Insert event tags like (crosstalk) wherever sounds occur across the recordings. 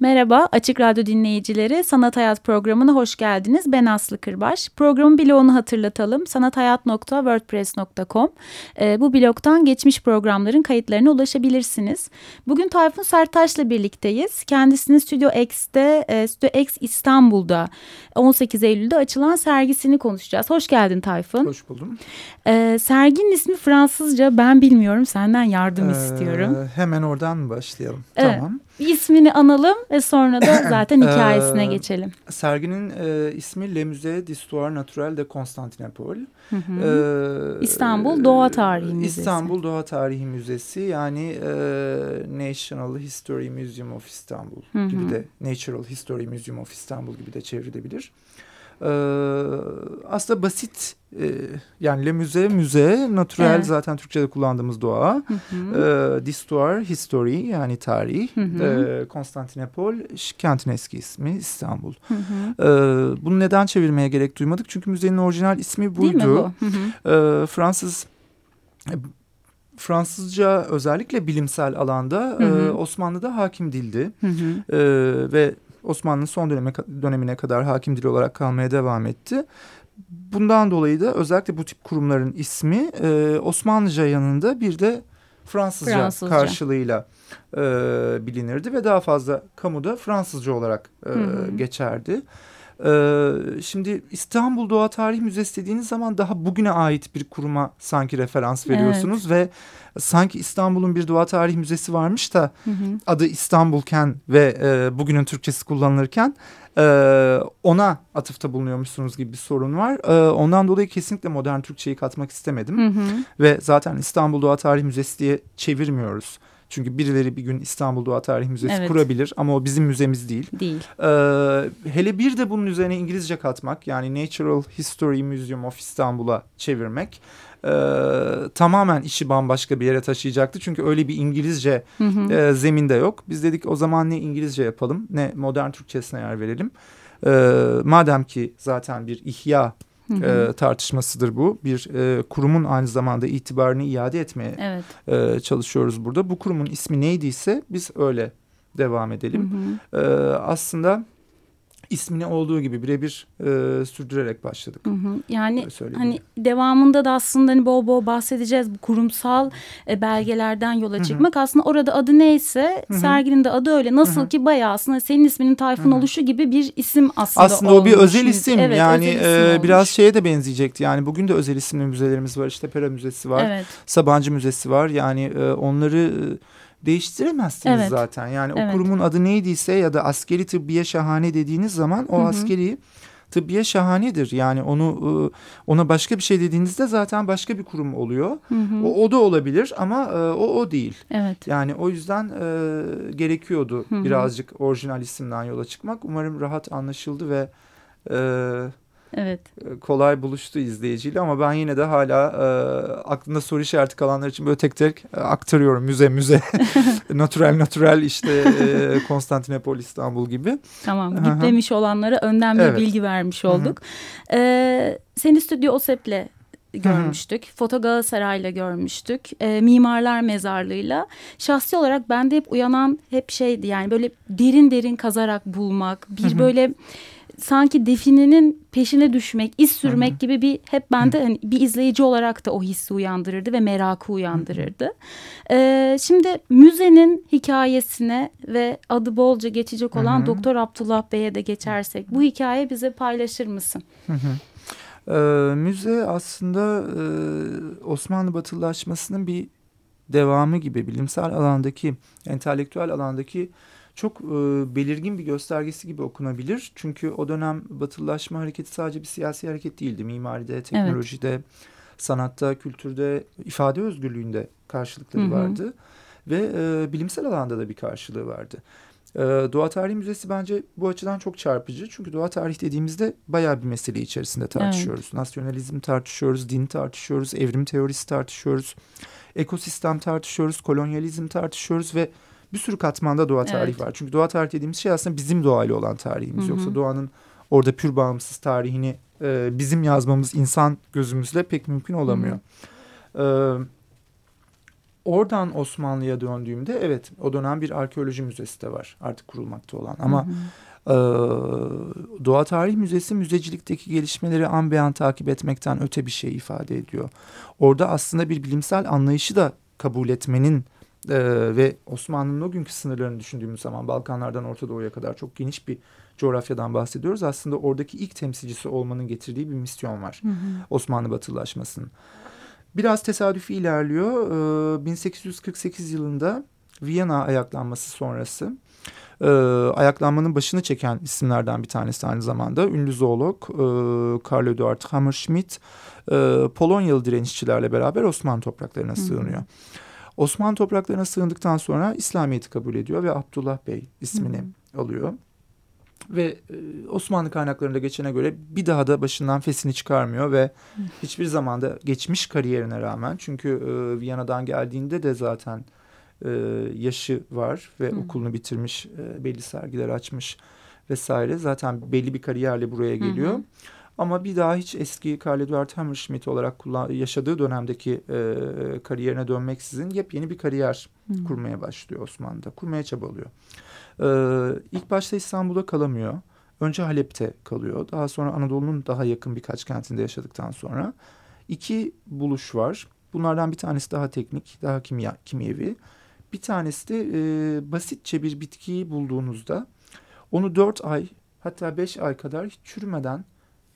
Merhaba Açık Radyo dinleyicileri Sanat Hayat programına hoş geldiniz. Ben Aslı Kırbaş. Programın bloğunu hatırlatalım. sanathayat.wordpress.com e, Bu bloktan geçmiş programların kayıtlarına ulaşabilirsiniz. Bugün Tayfun Sertaş'la birlikteyiz. Kendisinin Studio X'te, e, Studio X İstanbul'da 18 Eylül'de açılan sergisini konuşacağız. Hoş geldin Tayfun. Hoş buldum. E, serginin ismi Fransızca ben bilmiyorum senden yardım ee, istiyorum. Hemen oradan başlayalım? Evet. Tamam. Bir ismini analım ve sonra da (laughs) zaten hikayesine ee, geçelim. Serginin e, ismi Le Musée d'Histoire Naturelle de Constantinople. Hı hı. Ee, İstanbul Doğa Tarihi Müzesi. İstanbul Doğa Tarihi Müzesi yani e, National History Museum of Istanbul hı hı. gibi de Natural History Museum of Istanbul gibi de çevrilebilir. Ee, aslında basit e, yani le müze müze natürel evet. zaten Türkçe'de kullandığımız doğa hı hı. E, d'histoire history yani tarih hı hı. E, Konstantinopol kentin eski ismi İstanbul hı hı. E, bunu neden çevirmeye gerek duymadık çünkü müzenin orijinal ismi buydu Değil mi bu? Hı hı. E, Fransız Fransızca özellikle bilimsel alanda hı hı. E, Osmanlı'da hakim dildi hı hı. E, ve Osmanlı'nın son döneme, dönemine kadar hakim dil olarak kalmaya devam etti. Bundan dolayı da özellikle bu tip kurumların ismi e, Osmanlıca yanında bir de Fransızca, Fransızca. karşılığıyla e, bilinirdi ve daha fazla kamuda Fransızca olarak e, geçerdi. Ee, şimdi İstanbul Doğa Tarih Müzesi dediğiniz zaman daha bugüne ait bir kuruma sanki referans veriyorsunuz evet. ve sanki İstanbul'un bir doğa tarih müzesi varmış da hı hı. adı İstanbulken ve e, bugünün Türkçesi kullanılırken e, ona atıfta bulunuyormuşsunuz gibi bir sorun var. E, ondan dolayı kesinlikle modern Türkçeyi katmak istemedim hı hı. ve zaten İstanbul Doğa Tarih Müzesi diye çevirmiyoruz. Çünkü birileri bir gün İstanbul Doğa Tarih Müzesi evet. kurabilir ama o bizim müzemiz değil. Değil. Ee, hele bir de bunun üzerine İngilizce katmak yani Natural History Museum of İstanbul'a çevirmek e, tamamen işi bambaşka bir yere taşıyacaktı. Çünkü öyle bir İngilizce hı hı. E, zeminde yok. Biz dedik o zaman ne İngilizce yapalım ne modern Türkçesine yer verelim. E, madem ki zaten bir ihya. E, tartışmasıdır bu. Bir e, kurumun aynı zamanda itibarını iade etmeye evet. e, çalışıyoruz burada. Bu kurumun ismi neydiyse biz öyle devam edelim. Hı hı. E, aslında ismini olduğu gibi birebir e, sürdürerek başladık. Hı hı. Yani hani devamında da aslında hani bol bol bahsedeceğiz bu kurumsal e, belgelerden yola çıkmak. Hı hı. Aslında orada adı neyse hı hı. serginin de adı öyle. Nasıl hı hı. ki bayağı aslında senin isminin Tayfun hı hı. oluşu gibi bir isim aslında Aslında olmuş. o bir özel isim. Evet, yani özel isim e, biraz şeye de benzeyecekti. Yani bugün de özel isimli müzelerimiz var. İşte Pera Müzesi var. Evet. Sabancı Müzesi var. Yani e, onları... Değiştiremezsiniz evet. zaten. Yani evet. o kurumun adı neydiyse ya da askeri tıbbiye şahane dediğiniz zaman o Hı -hı. askeri tıbbiye şahanedir. Yani onu ıı, ona başka bir şey dediğinizde zaten başka bir kurum oluyor. Hı hı. O, o da olabilir ama ıı, o o değil. Evet. Yani o yüzden e, gerekiyordu hı hı. birazcık orijinal isimden yola çıkmak. Umarım rahat anlaşıldı ve e, Evet. Ee, kolay buluştu izleyiciyle ama ben yine de hala e, aklında soru işareti kalanlar için böyle tek tek e, aktarıyorum müze müze. (laughs) (laughs) natural natural işte e, Konstantinopol İstanbul gibi. Tamam gitmemiş olanlara önden bir evet. bilgi vermiş olduk. Ee, seni Stüdyo OSEP'le görmüştük. Hı hı. Foto Galatasaray'la görmüştük. E, Mimarlar Mezarlığı'yla. Şahsi olarak bende hep uyanan hep şeydi yani böyle derin derin kazarak bulmak. Bir hı hı. böyle sanki definenin peşine düşmek, iz sürmek Hı-hı. gibi bir hep bende hani bir izleyici olarak da o hissi uyandırırdı ve merakı uyandırırdı. Ee, şimdi müzenin hikayesine ve adı bolca geçecek olan Hı-hı. Doktor Abdullah Bey'e de geçersek bu hikaye bize paylaşır mısın? Ee, müze aslında e, Osmanlı batılılaşmasının bir devamı gibi bilimsel alandaki, entelektüel alandaki çok e, belirgin bir göstergesi gibi okunabilir. Çünkü o dönem batılılaşma hareketi sadece bir siyasi hareket değildi. Mimaride, teknolojide, evet. sanatta, kültürde, ifade özgürlüğünde karşılıkları hı hı. vardı. Ve e, bilimsel alanda da bir karşılığı vardı. E, Doğa Tarihi Müzesi bence bu açıdan çok çarpıcı. Çünkü doğa tarih dediğimizde bayağı bir mesele içerisinde tartışıyoruz. Evet. Nasyonalizm tartışıyoruz, din tartışıyoruz, evrim teorisi tartışıyoruz, ekosistem tartışıyoruz, kolonyalizm tartışıyoruz ve bir sürü katmanda doğa tarihi evet. var. Çünkü doğa tarihi dediğimiz şey aslında bizim doğayla olan tarihimiz. Hı hı. Yoksa doğanın orada pür bağımsız tarihini e, bizim yazmamız insan gözümüzle pek mümkün olamıyor. Hı hı. E, oradan Osmanlı'ya döndüğümde evet o dönem bir arkeoloji müzesi de var artık kurulmakta olan ama... Hı hı. Ee, Doğa Tarih Müzesi müzecilikteki gelişmeleri an beyan takip etmekten öte bir şey ifade ediyor. Orada aslında bir bilimsel anlayışı da kabul etmenin e, ve Osmanlı'nın o günkü sınırlarını düşündüğümüz zaman Balkanlardan Orta Doğu'ya kadar çok geniş bir coğrafyadan bahsediyoruz. Aslında oradaki ilk temsilcisi olmanın getirdiği bir misyon var hı hı. Osmanlı batılılaşmasının. Biraz tesadüfi ilerliyor. Ee, 1848 yılında Viyana ayaklanması sonrası e, ayaklanmanın başını çeken isimlerden bir tanesi aynı zamanda. Ünlü zoolog e, Karl Eduard Hammerschmidt e, Polonyalı direnişçilerle beraber Osmanlı topraklarına Hı. sığınıyor. Osmanlı topraklarına sığındıktan sonra İslamiyet'i kabul ediyor ve Abdullah Bey ismini Hı. alıyor. Ve e, Osmanlı kaynaklarında geçene göre bir daha da başından fesini çıkarmıyor ve Hı. hiçbir zamanda geçmiş kariyerine rağmen çünkü e, Viyana'dan geldiğinde de zaten e, yaşı var ve Hı. okulunu bitirmiş, e, belli sergiler açmış vesaire. Zaten belli bir kariyerle buraya geliyor. Hı hı. Ama bir daha hiç eski Karl Eduard Hammerschmidt olarak kullan yaşadığı dönemdeki e, kariyerine dönmeksizin yepyeni bir kariyer hmm. kurmaya başlıyor Osmanlı'da. Kurmaya çabalıyor. E, ilk başta İstanbul'da kalamıyor. Önce Halep'te kalıyor. Daha sonra Anadolu'nun daha yakın birkaç kentinde yaşadıktan sonra iki buluş var. Bunlardan bir tanesi daha teknik, daha kimya, kimyevi. Bir tanesi de e, basitçe bir bitkiyi bulduğunuzda onu dört ay hatta beş ay kadar hiç çürümeden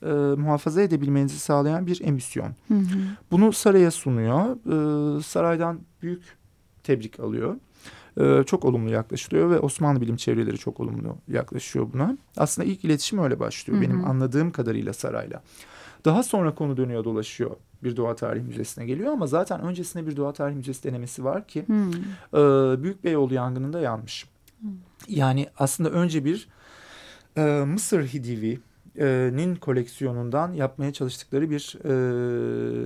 e, muhafaza edebilmenizi sağlayan bir emisyon. Hı hı. Bunu saraya sunuyor. E, saraydan büyük tebrik alıyor. E, çok olumlu yaklaşılıyor ve Osmanlı bilim çevreleri çok olumlu yaklaşıyor buna. Aslında ilk iletişim öyle başlıyor hı hı. benim anladığım kadarıyla sarayla. Daha sonra konu dönüyor dolaşıyor bir doğa tarihi müzesine geliyor ama zaten öncesinde bir doğa tarihi müzesi denemesi var ki hmm. e, Büyük Beyoğlu yangınında yanmış. Hmm. Yani aslında önce bir e, Mısır Hidivi nin koleksiyonundan yapmaya çalıştıkları bir e,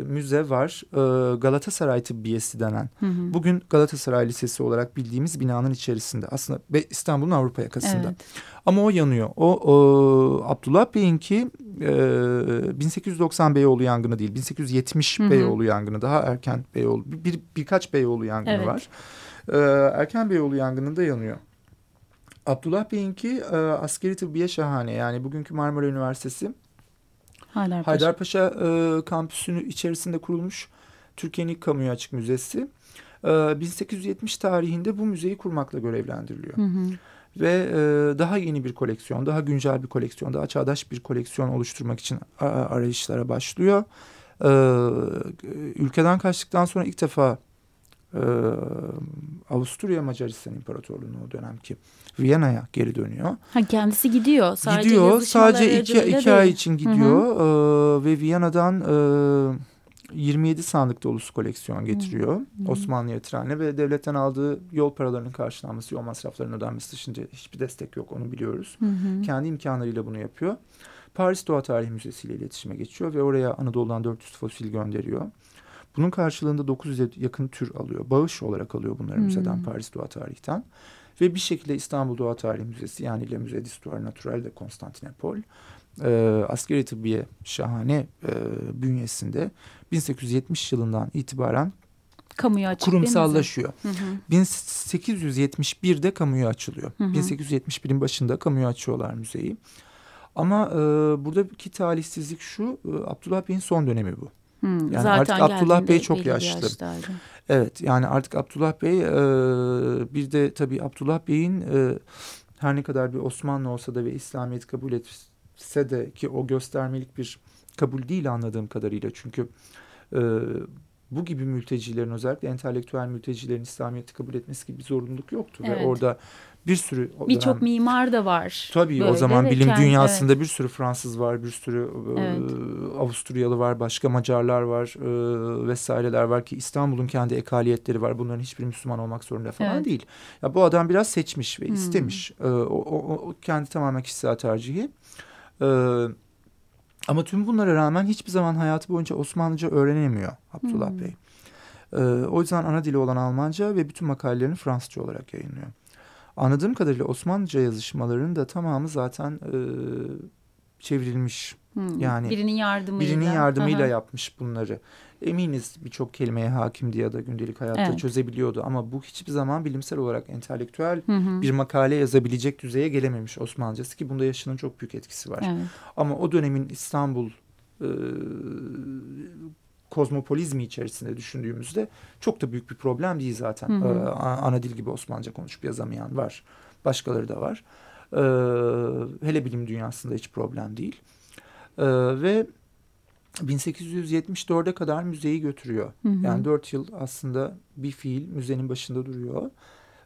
müze var. E, Galatasaray Tıbbiyesi denen. Hı hı. Bugün Galatasaray Lisesi olarak bildiğimiz binanın içerisinde. Aslında İstanbul'un Avrupa yakasında. Evet. Ama o yanıyor. O, o Abdullah Bey'inki e, 1890 Beyoğlu yangını değil. 1870 hı hı. Beyoğlu yangını. Daha erken Beyoğlu. Bir, birkaç Beyoğlu yangını evet. var. E, erken Beyoğlu yangınında yanıyor. Abdullah Bey'inki e, askeri tıbbiye şahane. Yani bugünkü Marmara Üniversitesi Haydarpaşa, Haydarpaşa e, kampüsünü içerisinde kurulmuş Türkiye'nin ilk kamuya açık müzesi. E, 1870 tarihinde bu müzeyi kurmakla görevlendiriliyor. Hı hı. Ve e, daha yeni bir koleksiyon, daha güncel bir koleksiyon, daha çağdaş bir koleksiyon oluşturmak için arayışlara başlıyor. E, ülkeden kaçtıktan sonra ilk defa e, Avusturya Macaristan İmparatorluğu'nun o dönemki Viyana'ya geri dönüyor. Ha, kendisi gidiyor. Sadece gidiyor. Sadece iki, iki ay için gidiyor. Hı hı. E, ve Viyana'dan e, 27 sandık dolusu koleksiyon getiriyor. Hı hı. Osmanlı'ya trenle ve devletten aldığı yol paralarının karşılanması, yol masraflarının ödenmesi dışında hiçbir destek yok onu biliyoruz. Hı hı. Kendi imkanlarıyla bunu yapıyor. Paris Doğa Tarihi Müzesi ile iletişime geçiyor ve oraya Anadolu'dan 400 fosil gönderiyor. Bunun karşılığında 900'e yakın tür alıyor. Bağış olarak alıyor bunları hmm. müzeden Paris Doğa Tarih'ten. Ve bir şekilde İstanbul Doğa Tarihi Müzesi yani Le Musée d'Histoire Naturelle de Konstantinopol e, askeri tıbbiye şahane e, bünyesinde 1870 yılından itibaren kamuya açık kurumsallaşıyor. Hı hı. 1871'de kamuya açılıyor. Hı hı. 1871'in başında kamuya açıyorlar müzeyi. Ama e, buradaki talihsizlik şu, e, Abdullah Bey'in son dönemi bu. Hmm, yani zaten artık Abdullah Bey çok yaşlı. Evet yani artık Abdullah Bey e, bir de tabii Abdullah Bey'in e, her ne kadar bir Osmanlı olsa da ve İslamiyet kabul etse de ki o göstermelik bir kabul değil anladığım kadarıyla. Çünkü e, bu gibi mültecilerin özellikle entelektüel mültecilerin İslamiyet'i kabul etmesi gibi bir zorunluluk yoktu. Evet. Ve orada bir sürü birçok mimar da var. Tabii böyle o zaman bilim kendi, dünyasında evet. bir sürü Fransız var, bir sürü e, evet. e, Avusturyalı var, başka Macarlar var e, vesaireler var ki İstanbul'un kendi ekaliyetleri var. Bunların hiçbir Müslüman olmak zorunda falan evet. değil. Ya bu adam biraz seçmiş ve hmm. istemiş. E, o, o, o kendi tamamen kişisel tercihi. E, ama tüm bunlara rağmen hiçbir zaman hayatı boyunca Osmanlıca öğrenemiyor Abdullah hmm. Bey. E, o yüzden ana dili olan Almanca ve bütün makalelerini Fransızca olarak yayınlıyor. Anladığım kadarıyla Osmanlıca yazışmalarının da tamamı zaten e, çevrilmiş. Hmm. Yani birinin yardımıyla. Birinin yardımıyla Aha. yapmış bunları. Eminiz birçok kelimeye hakimdi ya da gündelik hayatta evet. çözebiliyordu ama bu hiçbir zaman bilimsel olarak entelektüel hı hı. bir makale yazabilecek düzeye gelememiş Osmanlıcası ki bunda yaşının çok büyük etkisi var. Evet. Ama o dönemin İstanbul e, kozmopolizmi içerisinde düşündüğümüzde çok da büyük bir problem değil zaten. Hı hı. Ee, ana dil gibi Osmanlıca konuşup yazamayan var. Başkaları da var. Ee, hele bilim dünyasında hiç problem değil. Ee, ve 1874'e kadar müzeyi götürüyor. Hı hı. Yani dört yıl aslında bir fiil müzenin başında duruyor.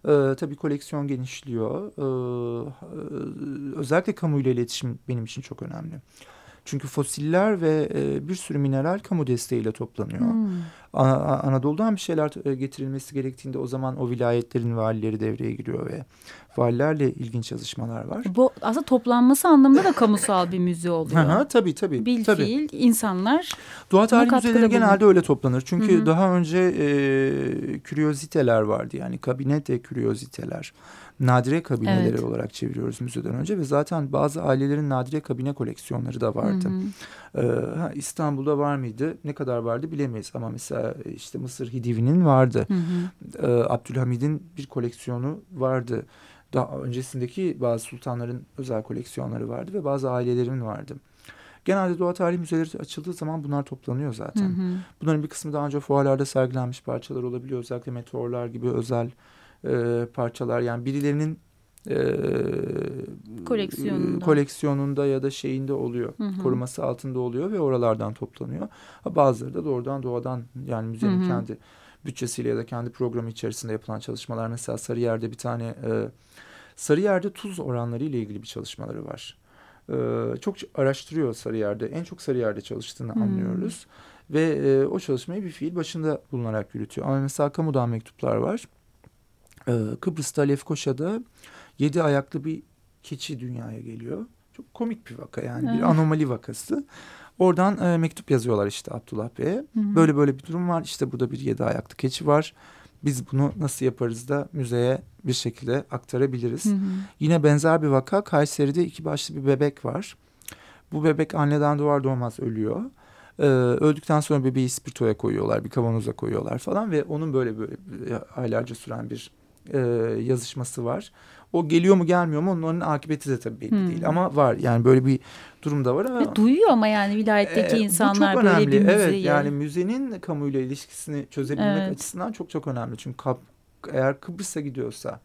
Ee, tabii koleksiyon genişliyor. Ee, özellikle kamuyla iletişim benim için çok önemli. Çünkü fosiller ve e, bir sürü mineral kamu desteğiyle toplanıyor. Hmm. An Anadolu'dan bir şeyler e, getirilmesi gerektiğinde o zaman o vilayetlerin valileri devreye giriyor ve valilerle ilginç yazışmalar var. Bu aslında toplanması anlamında da kamusal bir müze (laughs) oluyor. Aha, tabii tabii. Bil tabii. insanlar Doğa tarihi müzeleri genelde öyle toplanır. Çünkü Hı -hı. daha önce e, küryoziteler vardı yani kabinete küryoziteler nadire kabineleri evet. olarak çeviriyoruz müzeden önce ve zaten bazı ailelerin nadire kabine koleksiyonları da vardı. Hı hı. Ee, İstanbul'da var mıydı? Ne kadar vardı bilemeyiz ama mesela işte Mısır Hidivi'nin vardı. Hı hı. Ee, Abdülhamid'in bir koleksiyonu vardı. Daha öncesindeki bazı sultanların özel koleksiyonları vardı ve bazı ailelerin vardı. Genelde doğa tarihi müzeleri açıldığı zaman bunlar toplanıyor zaten. Hı hı. Bunların bir kısmı daha önce fuarlarda sergilenmiş parçalar olabiliyor. Özellikle meteorlar gibi özel e, parçalar yani birilerinin e, koleksiyonunda. koleksiyonunda ya da şeyinde oluyor. Hı hı. Koruması altında oluyor ve oralardan toplanıyor. Bazıları da doğrudan doğadan yani müzenin hı hı. kendi bütçesiyle ya da kendi programı içerisinde yapılan çalışmalar. Mesela Sarıyer'de bir tane e, Sarıyer'de tuz oranları ile ilgili bir çalışmaları var. E, çok araştırıyor Sarıyer'de. En çok Sarıyer'de çalıştığını hmm. anlıyoruz. Ve e, o çalışmayı bir fiil başında bulunarak yürütüyor. Ama mesela kamudan mektuplar var. Ee, Kıbrıs'ta Lefkoşa'da yedi ayaklı bir keçi dünyaya geliyor. Çok komik bir vaka yani bir anomali vakası. Oradan e, mektup yazıyorlar işte Abdullah Bey'e. Böyle böyle bir durum var. İşte burada bir yedi ayaklı keçi var. Biz bunu nasıl yaparız da müzeye bir şekilde aktarabiliriz. Hı hı. Yine benzer bir vaka Kayseri'de iki başlı bir bebek var. Bu bebek anneden doğar doğmaz ölüyor. Ee, öldükten sonra bebeği spirtoya koyuyorlar, bir kavanoza koyuyorlar falan ve onun böyle böyle aylarca süren bir e, yazışması var. O geliyor mu gelmiyor mu onun akıbeti de tabii belli hmm. değil ama var yani böyle bir durumda var ama. Ve duyuyor ama yani vilayetteki e, insanlar bu çok önemli. böyle bir müziği. Evet yani müzenin kamuyla ilişkisini çözebilmek evet. açısından çok çok önemli. Çünkü eğer Kıbrıs'a gidiyorsa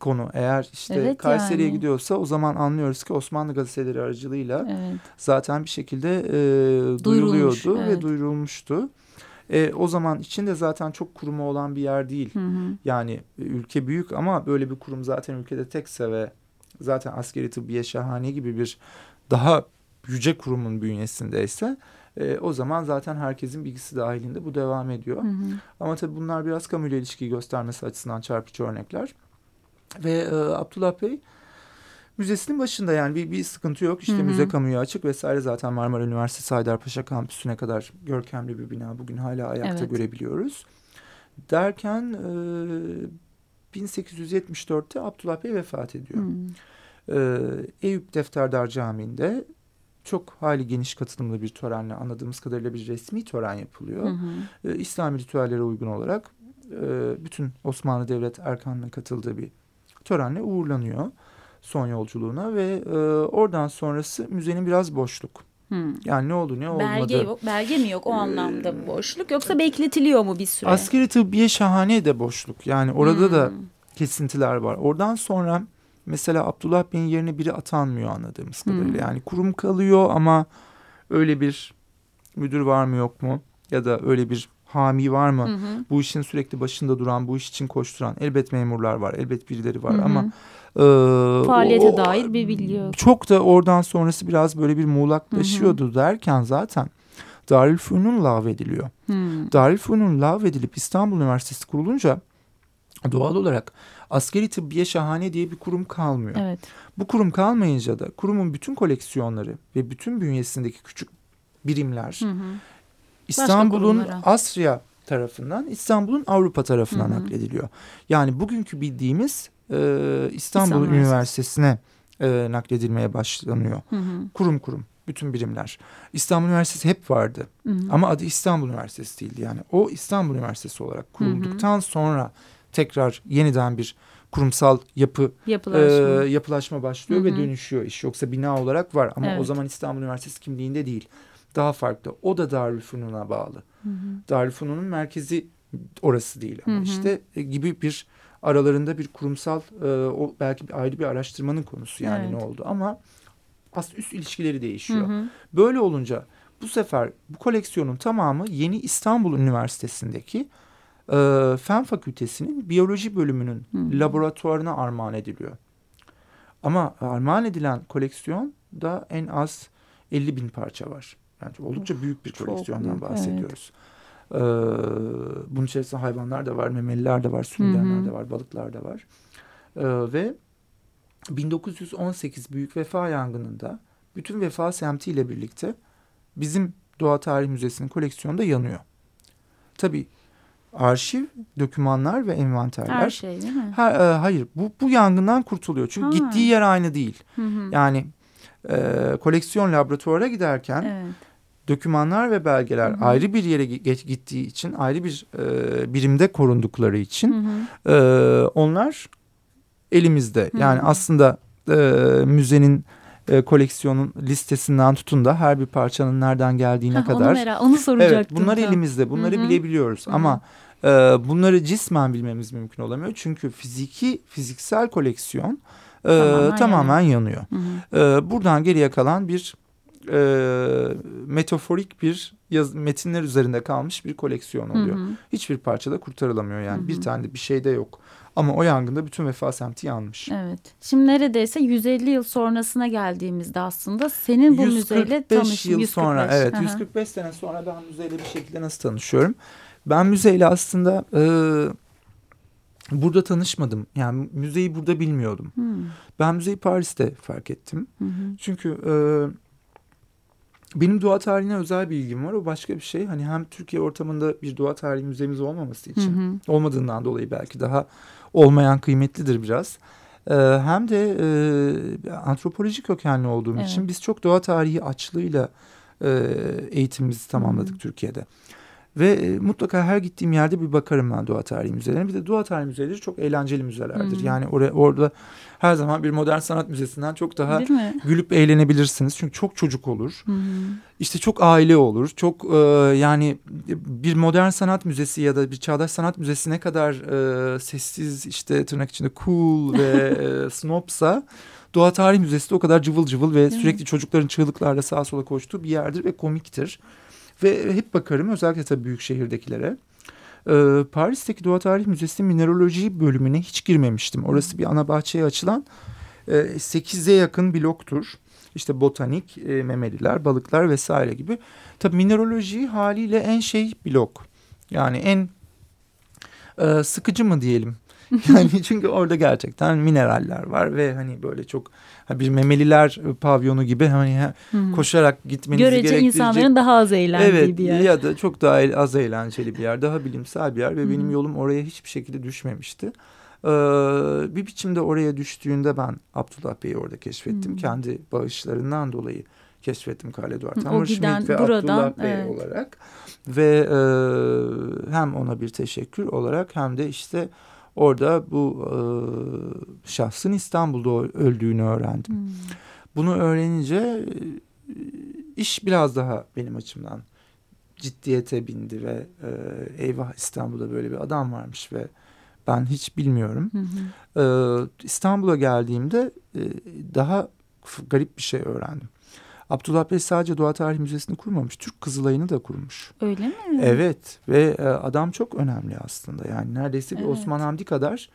konu eğer işte evet Kayseri'ye yani. gidiyorsa o zaman anlıyoruz ki Osmanlı gazeteleri aracılığıyla evet. zaten bir şekilde e, duyuluyordu evet. ve duyurulmuştu. E, o zaman içinde zaten çok kurumu olan bir yer değil. Hı hı. Yani e, ülke büyük ama böyle bir kurum zaten ülkede tekse ve zaten askeri tıbbiye şahane gibi bir daha yüce kurumun bünyesindeyse e, o zaman zaten herkesin bilgisi dahilinde bu devam ediyor. Hı hı. Ama tabii bunlar biraz kamuyla ilişkiyi göstermesi açısından çarpıcı örnekler. Ve e, Abdullah Bey müzesinin başında yani bir, bir sıkıntı yok. İşte Hı -hı. müze kamuya açık vesaire zaten Marmara Üniversitesi Haydarpaşa kampüsüne kadar görkemli bir bina bugün hala ayakta evet. görebiliyoruz. Derken e, 1874'te Abdullah Bey vefat ediyor. E, Eyüp Defterdar Camii'nde çok hali geniş katılımlı bir törenle anladığımız kadarıyla bir resmi tören yapılıyor. Hı hı. E, İslami ritüellere uygun olarak e, bütün Osmanlı Devlet erkanının katıldığı bir törenle uğurlanıyor son yolculuğuna ve e, oradan sonrası müzenin biraz boşluk. Hmm. Yani ne oldu ne olmadı. Belge yok, belge mi yok o ee, anlamda boşluk yoksa bekletiliyor mu bir süre? Askeri tıbbiye şahane de boşluk. Yani orada hmm. da kesintiler var. Oradan sonra mesela Abdullah Bey'in yerine biri atanmıyor anladığımız kadarıyla. Hmm. Yani kurum kalıyor ama öyle bir müdür var mı yok mu? Ya da öyle bir hami var mı? Hı hı. Bu işin sürekli başında duran, bu iş için koşturan elbet memurlar var, elbet birileri var hı hı. ama e, faaliyete o, dair bir bilgi yok. Çok da oradan sonrası biraz böyle bir muğlaklaşıyordu hı hı. derken zaten Darülfünun lağvediliyor. Hmm. Darülfünun lağvedilip İstanbul Üniversitesi kurulunca doğal olarak askeri tıbbiye şahane diye bir kurum kalmıyor. Evet. Bu kurum kalmayınca da kurumun bütün koleksiyonları ve bütün bünyesindeki küçük birimler hı hı. İstanbul'un Asya tarafından İstanbul'un Avrupa -hı. naklediliyor. Yani bugünkü bildiğimiz e, İstanbul İstanbul Üniversitesi'ne e, nakledilmeye başlanıyor. Hı hı. Kurum kurum bütün birimler. İstanbul Üniversitesi hep vardı. Hı hı. Ama adı İstanbul Üniversitesi değildi. Yani o İstanbul Üniversitesi olarak kurulduktan hı hı. sonra tekrar yeniden bir kurumsal yapı yapılaşma, e, yapılaşma başlıyor hı hı. ve dönüşüyor iş. Yoksa bina olarak var ama evet. o zaman İstanbul Üniversitesi kimliğinde değil. Daha farklı. O da Darülfünun'a bağlı. Darülfünun'un merkezi orası değil ama hı hı. işte e, gibi bir aralarında bir kurumsal e, o belki bir ayrı bir araştırmanın konusu yani evet. ne oldu ama aslında üst ilişkileri değişiyor. Hı hı. Böyle olunca bu sefer bu koleksiyonun tamamı Yeni İstanbul Üniversitesi'ndeki e, Fen Fakültesi'nin biyoloji bölümünün hı. laboratuvarına armağan ediliyor. Ama armağan edilen koleksiyon da en az 50 bin parça var. Yani oldukça büyük bir koleksiyondan büyük, bahsediyoruz. Evet. Ee, bunun içerisinde hayvanlar da var, memeliler de var, sürüngenler de var, balıklar da var. Ee, ve 1918 Büyük Vefa Yangını'nda bütün Vefa semtiyle birlikte bizim Doğa Tarih Müzesi'nin koleksiyonu da yanıyor. Tabii arşiv, dokümanlar ve envanterler. Her şey değil mi? Ha, e, hayır bu, bu yangından kurtuluyor. Çünkü ha. gittiği yer aynı değil. Hı hı. Yani e, koleksiyon laboratuvara giderken evet. Dokümanlar ve belgeler hı hı. ayrı bir yere gittiği için ayrı bir e, birimde korundukları için hı hı. E, onlar elimizde. Hı. Yani aslında e, müzenin e, koleksiyonun listesinden tutun da her bir parçanın nereden geldiğine kadar. Onu, merak, onu soracaktım. Evet, bunlar elimizde. Bunları Hı -hı. bilebiliyoruz. Hı -hı. Ama e, bunları cismen bilmemiz mümkün olamıyor. Çünkü fiziki, fiziksel koleksiyon e, tamamen, tamamen yanıyor. yanıyor. E, buradan geriye kalan bir e, metaforik bir yaz, metinler üzerinde kalmış bir koleksiyon oluyor. Hı hı. Hiçbir parçada kurtarılamıyor yani. Hı hı. Bir tane de bir şey de yok. Ama o yangında bütün vefa semti yanmış. Evet. Şimdi neredeyse 150 yıl sonrasına geldiğimizde aslında senin bu müzeyle tanıştın. 145 yıl sonra evet. Aha. 145 sene sonra ben müzeyle bir şekilde nasıl tanışıyorum? Ben müzeyle aslında e, burada tanışmadım. Yani müzeyi burada bilmiyordum. Hmm. Ben müzeyi Paris'te fark ettim. Hmm. Çünkü e, benim doğa tarihine özel bir ilgim var. O başka bir şey. Hani hem Türkiye ortamında bir doğa tarihi müzemiz olmaması için, hı hı. olmadığından dolayı belki daha olmayan kıymetlidir biraz. Ee, hem de e, antropoloji kökenli olduğum evet. için biz çok doğa tarihi açlığıyla e, eğitimimizi tamamladık hı Türkiye'de. Ve e, mutlaka her gittiğim yerde bir bakarım ben doğa tarihi müzelerine. Bir de doğa tarihi müzeleri çok eğlenceli müzelerdir. Hı Yani oraya, orada her zaman bir modern sanat müzesinden çok daha gülüp eğlenebilirsiniz. Çünkü çok çocuk olur. Hı İşte çok aile olur. Çok e, yani bir modern sanat müzesi ya da bir çağdaş sanat müzesi ne kadar e, sessiz işte tırnak içinde cool ve e, (laughs) snobsa Doğa Tarih Müzesi de o kadar cıvıl cıvıl ve Değil sürekli mi? çocukların çığlıklarla sağa sola koştuğu bir yerdir ve komiktir. Ve hep bakarım özellikle tabii büyük şehirdekilere. Ee, Paris'teki Doğa Tarih Müzesi'nin mineraloji bölümüne hiç girmemiştim. Orası bir ana bahçeye açılan e, 8'e yakın bloktur. İşte botanik, e, memeliler, balıklar vesaire gibi. Tabii mineraloji haliyle en şey blok. Yani en e, sıkıcı mı diyelim. (laughs) Yani çünkü orada gerçekten mineraller var ve hani böyle çok bir memeliler pavyonu gibi hani hmm. koşarak gitmenizi Görece gerektirecek. insanların daha az eğlendiği evet, bir yer. Ya da çok daha az eğlenceli bir yer. Daha bilimsel bir yer ve hmm. benim yolum oraya hiçbir şekilde düşmemişti. Ee, bir biçimde oraya düştüğünde ben Abdullah Bey'i orada keşfettim. Hmm. Kendi bağışlarından dolayı keşfettim Karl Eduard Hammerschmidt ve buradan, Abdullah Bey evet. olarak. Ve e, hem ona bir teşekkür olarak hem de işte Orada bu e, şahsın İstanbul'da öldüğünü öğrendim. Hmm. Bunu öğrenince iş biraz daha benim açımdan ciddiyete bindi ve e, eyvah İstanbul'da böyle bir adam varmış ve ben hiç bilmiyorum. Hı hı. İstanbul'a geldiğimde e, daha garip bir şey öğrendim. Abdullah Bey sadece Doğa Tarihi Müzesi'ni kurmamış. Türk Kızılayı'nı da kurmuş. Öyle mi? Evet ve e, adam çok önemli aslında. Yani neredeyse bir evet. Osman Hamdi kadar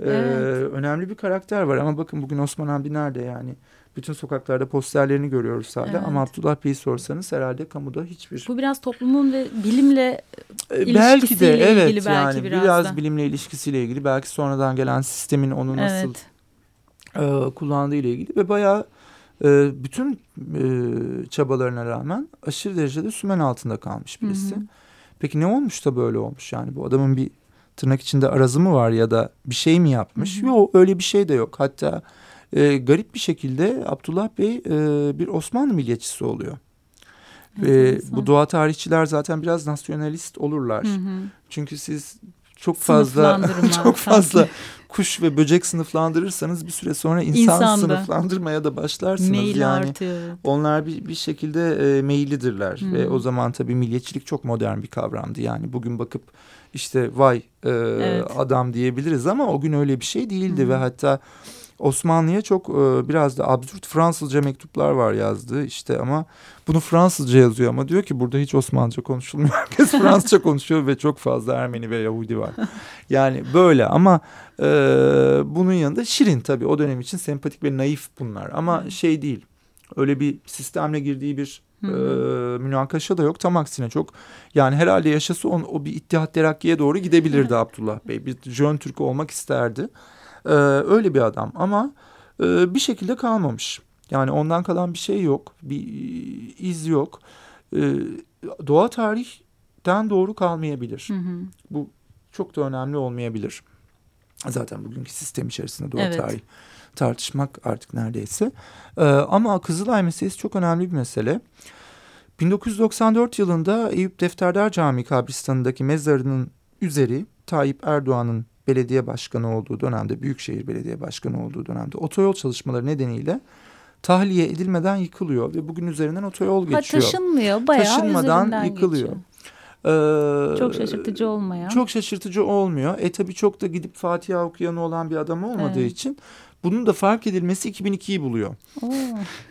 e, evet. önemli bir karakter var. Ama bakın bugün Osman Hamdi nerede yani? Bütün sokaklarda posterlerini görüyoruz hala evet. ama Abdullah Bey'i sorsanız herhalde kamuda hiçbir... Bu biraz toplumun ve bilimle e, belki de evet ilgili belki yani biraz, biraz da. bilimle ilişkisiyle ilgili belki sonradan gelen sistemin onu nasıl evet. e, kullandığı ile ilgili ve bayağı e, bütün e, çabalarına rağmen aşırı derecede sümen altında kalmış birisi. Hı hı. Peki ne olmuş da böyle olmuş yani bu adamın bir tırnak içinde arazı mı var ya da bir şey mi yapmış? Yok öyle bir şey de yok. Hatta e, garip bir şekilde Abdullah Bey e, bir Osmanlı milliyetçisi oluyor. Ve bu doğa tarihçiler zaten biraz nasyonalist olurlar. Hı hı. Çünkü siz çok fazla (laughs) çok fazla kuş ve böcek sınıflandırırsanız bir süre sonra insan İnsanda. sınıflandırmaya da başlarsınız. Meyil yani artıyor. onlar bir, bir şekilde e, meyillidirler hmm. ve o zaman tabii milliyetçilik çok modern bir kavramdı. Yani bugün bakıp işte vay e, evet. adam diyebiliriz ama o gün öyle bir şey değildi hmm. ve hatta Osmanlı'ya çok e, biraz da absürt Fransızca mektuplar var yazdığı işte ama bunu Fransızca yazıyor ama diyor ki burada hiç Osmanlıca konuşulmuyor. (laughs) Herkes Fransızca konuşuyor ve çok fazla Ermeni ve Yahudi var. Yani böyle ama e, bunun yanında şirin tabii o dönem için sempatik ve naif bunlar ama şey değil öyle bir sistemle girdiği bir e, münakaşa da yok. Tam aksine çok yani herhalde yaşası on, o bir ittihat terakkiye doğru gidebilirdi Abdullah Bey. Bir Jön Türk olmak isterdi. Ee, öyle bir adam ama e, bir şekilde kalmamış. Yani ondan kalan bir şey yok. Bir iz yok. Ee, doğa tarihten doğru kalmayabilir. Hı hı. Bu çok da önemli olmayabilir. Zaten bugünkü sistem içerisinde doğa evet. tarihi tartışmak artık neredeyse. Ee, ama Kızılay meselesi çok önemli bir mesele. 1994 yılında Eyüp Defterdar Camii kabristanındaki mezarının üzeri Tayyip Erdoğan'ın belediye başkanı olduğu dönemde, Büyükşehir Belediye Başkanı olduğu dönemde otoyol çalışmaları nedeniyle tahliye edilmeden yıkılıyor ve bugün üzerinden otoyol geçiyor. Ha, taşınmıyor, bayağı Taşınmadan yıkılıyor. Ee, çok şaşırtıcı olmayan. Çok şaşırtıcı olmuyor. E tabi çok da gidip Fatiha okuyanı olan bir adam olmadığı evet. için bunun da fark edilmesi 2002'yi buluyor. Oo.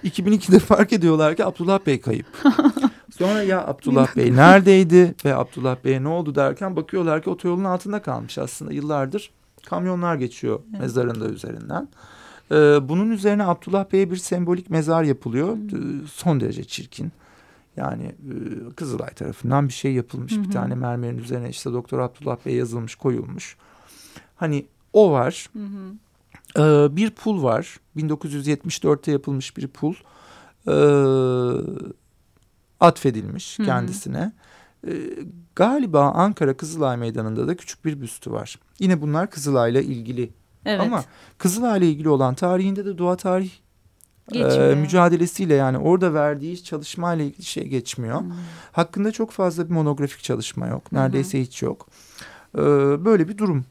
2002'de fark ediyorlar ki Abdullah Bey kayıp. (laughs) Sonra ya Abdullah Bey (laughs) neredeydi ve Abdullah Bey'e ne oldu derken bakıyorlar ki otoyolun altında kalmış aslında yıllardır kamyonlar geçiyor evet. mezarında üzerinden. Ee, bunun üzerine Abdullah Bey'e bir sembolik mezar yapılıyor. Hmm. Ee, son derece çirkin. Yani e, Kızılay tarafından bir şey yapılmış. Hı Bir tane mermerin üzerine işte Doktor Abdullah Bey yazılmış, koyulmuş. Hani o var. Hı Ee, bir pul var. 1974'te yapılmış bir pul. Ee, atfedilmiş Hı-hı. kendisine. E, galiba Ankara Kızılay Meydanı'nda da küçük bir büstü var. Yine bunlar Kızılay'la ilgili. Evet. Ama Kızılay'la ilgili olan tarihinde de doğa tarih e, mücadelesiyle yani orada verdiği çalışmayla ilgili şey geçmiyor. Hmm. Hakkında çok fazla bir monografik çalışma yok. Neredeyse hmm. hiç yok. E, böyle bir durum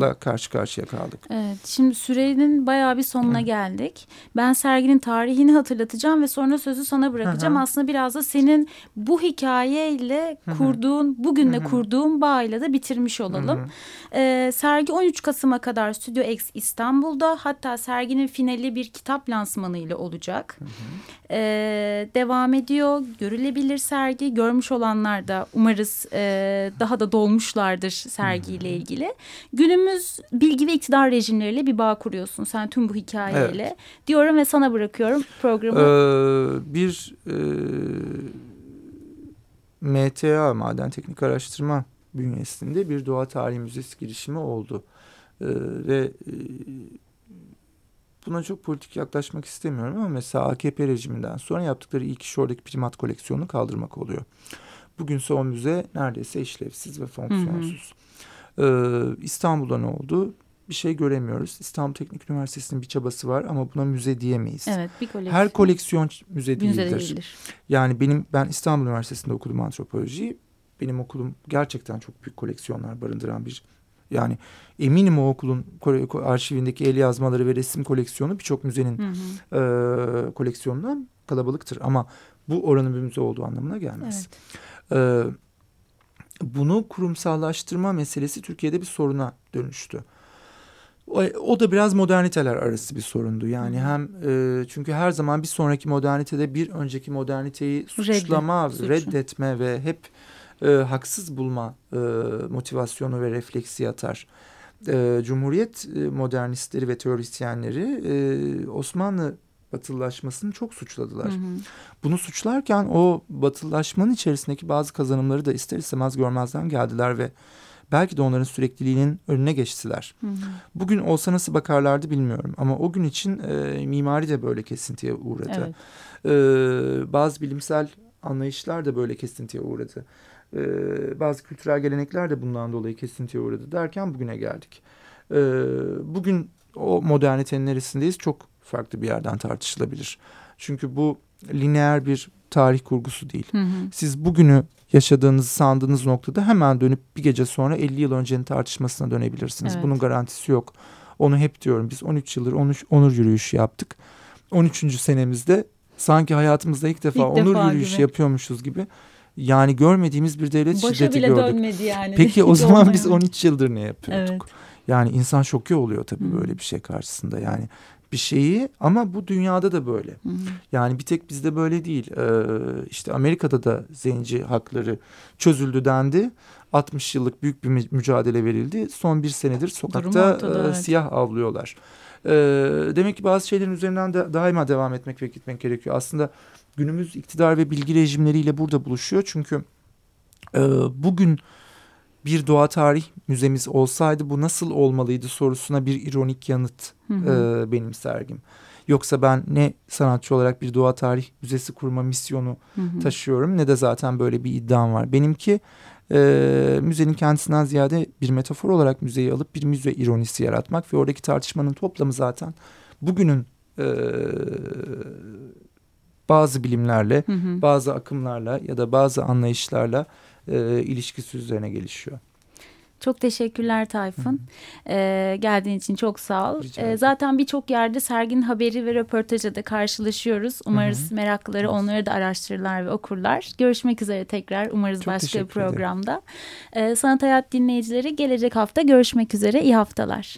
la karşı karşıya kaldık. Evet şimdi sürenin bayağı bir sonuna Hı. geldik. Ben serginin tarihini hatırlatacağım ve sonra sözü sana bırakacağım. Hı hı. Aslında biraz da senin bu hikayeyle hı hı. kurduğun, bugünle hı hı. kurduğun bağıyla da bitirmiş olalım. Hı hı. Ee, sergi 13 Kasım'a kadar Stüdyo X İstanbul'da hatta serginin finali bir kitap lansmanı ile olacak. Hı hı. Ee, devam ediyor. Görülebilir sergi. Görmüş olanlar da umarız e, daha da dolmuşlardır sergiyle hı hı. ilgili günümüz bilgi ve iktidar rejimleriyle bir bağ kuruyorsun sen tüm bu hikayeyle. Evet. Diyorum ve sana bırakıyorum programı. Ee, bir e, MTA Maden Teknik Araştırma bünyesinde bir doğa tarihi müzesi girişimi oldu. Ee, ve e, buna çok politik yaklaşmak istemiyorum ama mesela AKP rejiminden sonra yaptıkları ilk iş oradaki primat koleksiyonunu kaldırmak oluyor. Bugünse o müze neredeyse işlevsiz ve fonksiyonsuz. Hı hı. Ee, İstanbul'da ne oldu? Bir şey göremiyoruz. İstanbul Teknik Üniversitesi'nin bir çabası var ama buna müze diyemeyiz. Evet, bir koleksiyon. Her koleksiyon müze değildir. Müze değildir. Yani benim ben İstanbul Üniversitesi'nde okudum antropolojiyi. Benim okulum gerçekten çok büyük koleksiyonlar barındıran bir yani eminim o okulun arşivindeki el yazmaları ve resim koleksiyonu birçok müzenin hı hı. E, koleksiyonundan kalabalıktır. Ama bu oranın bir müze olduğu anlamına gelmez. Evet. E, bunu kurumsallaştırma meselesi Türkiye'de bir soruna dönüştü. O, da biraz moderniteler arası bir sorundu. Yani hem e, çünkü her zaman bir sonraki modernitede bir önceki moderniteyi suçlama, Reddet, reddetme ve hep e, haksız bulma e, motivasyonu ve refleksi yatar. E, Cumhuriyet e, modernistleri ve teorisyenleri e, Osmanlı batılılaşmasını çok suçladılar. Hı hı. Bunu suçlarken o batılılaşmanın içerisindeki bazı kazanımları da ister istemez görmezden geldiler ve belki de onların sürekliliğinin önüne geçtiler. Hı hı. Bugün olsa nasıl bakarlardı bilmiyorum ama o gün için e, mimari de böyle kesintiye uğradı. Evet. E, bazı bilimsel anlayışlar da böyle kesintiye uğradı. E, bazı kültürel gelenekler de bundan dolayı kesintiye uğradı derken bugüne geldik. E, bugün o modernitenin neresindeyiz çok farklı bir yerden tartışılabilir. Çünkü bu lineer bir tarih kurgusu değil. Hı hı. Siz bugünü yaşadığınız sandığınız noktada hemen dönüp bir gece sonra 50 yıl öncenin tartışmasına dönebilirsiniz. Evet. Bunun garantisi yok. Onu hep diyorum biz 13 yıldır 13, onur yürüyüşü yaptık. 13. senemizde sanki hayatımızda ilk defa ilk onur defa yürüyüşü gibi. yapıyormuşuz gibi. Yani görmediğimiz bir devlet Başa şiddeti bile gördük. dönmedi yani. Peki o zaman olmayan. biz 13 yıldır ne yapıyorduk? Evet. Yani insan şoke oluyor tabii hmm. böyle bir şey karşısında. Yani bir şeyi ama bu dünyada da böyle. Hmm. Yani bir tek bizde böyle değil. Ee, işte Amerika'da da zenci hakları çözüldü dendi. 60 yıllık büyük bir mücadele verildi. Son bir senedir sokakta ortada, e, evet. siyah avlıyorlar. E, demek ki bazı şeylerin üzerinden de daima devam etmek ve gitmek gerekiyor. Aslında günümüz iktidar ve bilgi rejimleriyle burada buluşuyor. Çünkü e, bugün bir doğa tarih müzemiz olsaydı bu nasıl olmalıydı sorusuna bir ironik yanıt hı hı. E, benim sergim. Yoksa ben ne sanatçı olarak bir doğa tarih müzesi kurma misyonu hı hı. taşıyorum ne de zaten böyle bir iddiam var. Benimki e, müzenin kendisinden ziyade bir metafor olarak müzeyi alıp bir müze ironisi yaratmak ve oradaki tartışmanın toplamı zaten bugünün e, bazı bilimlerle, hı hı. bazı akımlarla ya da bazı anlayışlarla e, ilişkisi üzerine gelişiyor. Çok teşekkürler Tayfun. Ee, geldiğin için çok sağ ol. Ee, zaten birçok yerde sergin haberi ve röportajda da karşılaşıyoruz. Umarız Hı -hı. meraklıları onları da araştırırlar ve okurlar. Görüşmek üzere tekrar. Umarız çok başka bir programda. Ee, Sanat Hayat dinleyicileri gelecek hafta görüşmek üzere. İyi haftalar.